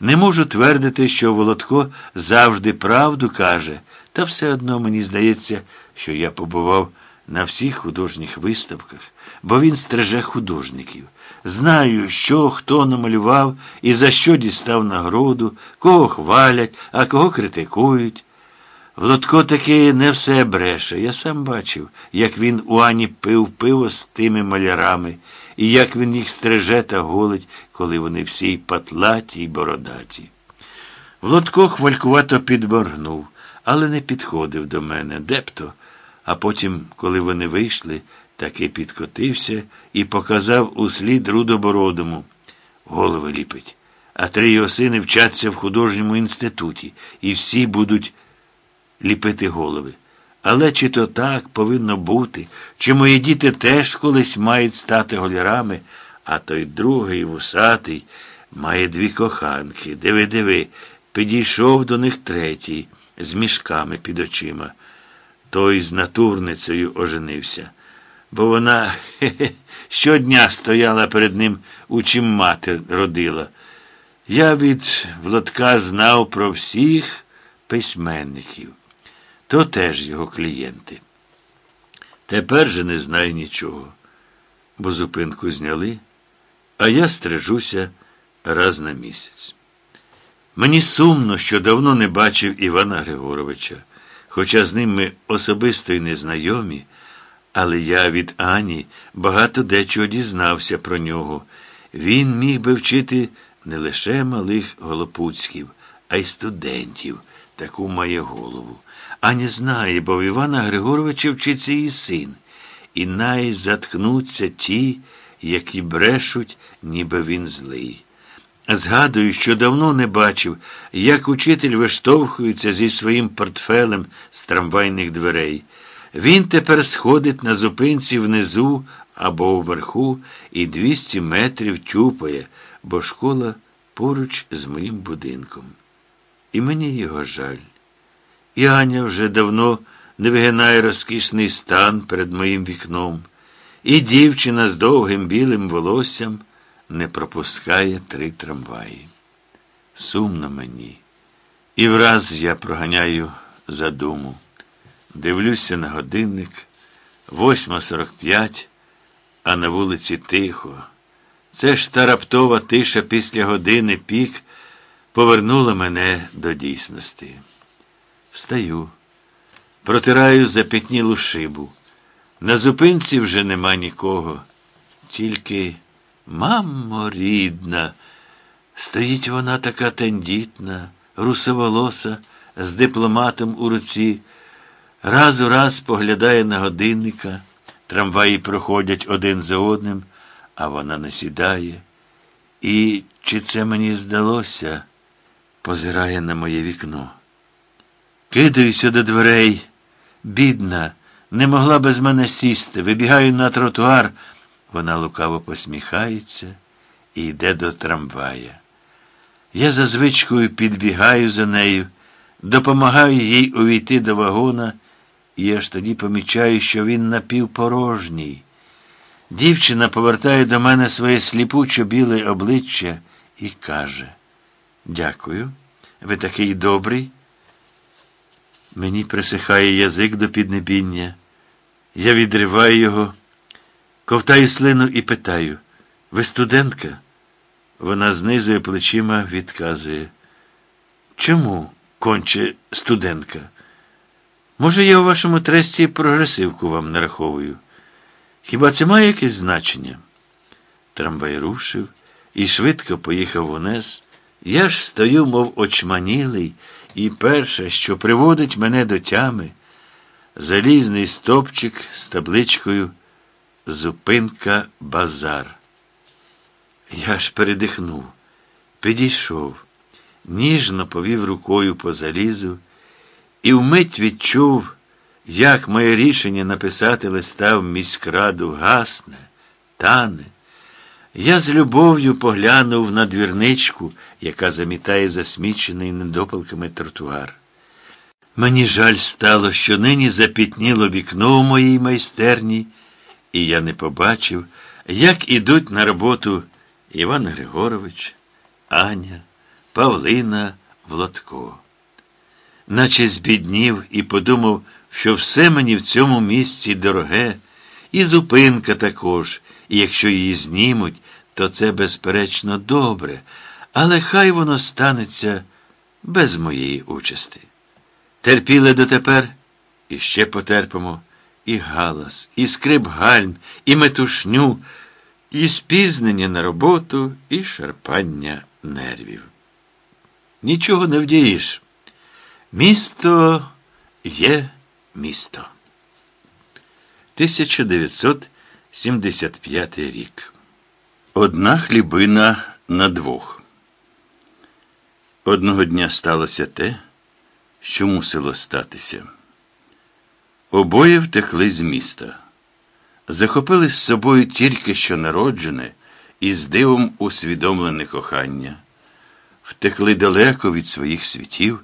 Не можу твердити, що Володко завжди правду каже, та все одно мені здається, що я побував на всіх художніх виставках, бо він стриже художників. Знаю, що хто намалював і за що дістав нагороду, кого хвалять, а кого критикують. Володко таки не все бреше. Я сам бачив, як він у Ані пив пиво з тими малярами, і як він їх стриже та голить, коли вони всі й патлаті й бородаті. Володко хвалькувато підморгнув, але не підходив до мене, дебто. А потім, коли вони вийшли, таки підкотився і показав услід рудобородому. Голови ліпить. А три його сини вчаться в художньому інституті, і всі будуть ліпити голови. Але чи то так повинно бути, чи мої діти теж колись мають стати голярами, а той другий вусатий має дві коханки. Диви, диви, підійшов до них третій з мішками під очима. Той з натурницею оженився, бо вона хе -хе, щодня стояла перед ним, у чим мати родила. Я від Влодка знав про всіх письменників то теж його клієнти. Тепер же не знаю нічого, бо зупинку зняли, а я стрижуся раз на місяць. Мені сумно, що давно не бачив Івана Григоровича, хоча з ним ми особисто й не знайомі, але я від Ані багато дечого дізнався про нього. Він міг би вчити не лише малих голопуцьків, а й студентів, таку має голову. Аня знає, бо в Івана Григоровича вчиться її син, і най заткнуться ті, які брешуть, ніби він злий. Згадую, що давно не бачив, як учитель виштовхується зі своїм портфелем з трамвайних дверей. Він тепер сходить на зупинці внизу або вверху і 200 метрів тюпає, бо школа поруч з моїм будинком. І мені його жаль. І Аня вже давно не вигинає розкішний стан перед моїм вікном, і дівчина з довгим білим волоссям не пропускає три трамваї. Сумно мені. І враз я проганяю задуму. Дивлюся на годинник 8.45, а на вулиці тихо. Це ж та раптова тиша після години пік повернула мене до дійсності. Встаю, протираю запітнілу шибу. На зупинці вже нема нікого. Тільки, мамо рідна, стоїть вона така тендітна, русоволоса, з дипломатом у руці, раз у раз поглядає на годинника, трамваї проходять один за одним, а вона не сідає. І чи це мені здалося, позирає на моє вікно. Кидаюся до дверей. Бідна, не могла без мене сісти. Вибігаю на тротуар. Вона лукаво посміхається і йде до трамвая. Я за звичкою підбігаю за нею, допомагаю їй увійти до вагона, і аж тоді помічаю, що він напівпорожній. Дівчина повертає до мене своє сліпучо біле обличчя і каже: Дякую, ви такий добрий. Мені присихає язик до піднебіння. Я відриваю його, ковтаю слину і питаю ви студентка? Вона знизує плечима, відказує. Чому конче студентка? Може, я у вашому тресті прогресивку вам нараховую? Хіба це має якесь значення? Трамвай рушив і швидко поїхав унес. Я ж стою, мов очманілий. І перше, що приводить мене до тями, залізний стопчик з табличкою Зупинка базар. Я ж передихнув, підійшов, ніжно повів рукою по залізу і вмить відчув, як моє рішення написати листа в міськраду гасне, тане. Я з любов'ю поглянув на двірничку, яка замітає засмічений недопалками тротуар. Мені жаль стало, що нині запітніло вікно у моїй майстерні, і я не побачив, як ідуть на роботу Іван Григорович, Аня, Павлина Влодко. Наче збіднів і подумав, що все мені в цьому місці дороге, і зупинка також, і якщо її знімуть, то це, безперечно, добре, але хай воно станеться без моєї участі. Терпіли дотепер, і ще потерпимо і галас, і скрип гальм, і метушню, і спізнення на роботу, і шарпання нервів. Нічого не вдієш. Місто є місто. 1975 рік. Одна хлібина на двох. Одного дня сталося те, що мусило статися. Обоє втекли з міста, захопили з собою тільки що народжене і з дивом усвідомлене кохання, втекли далеко від своїх світів.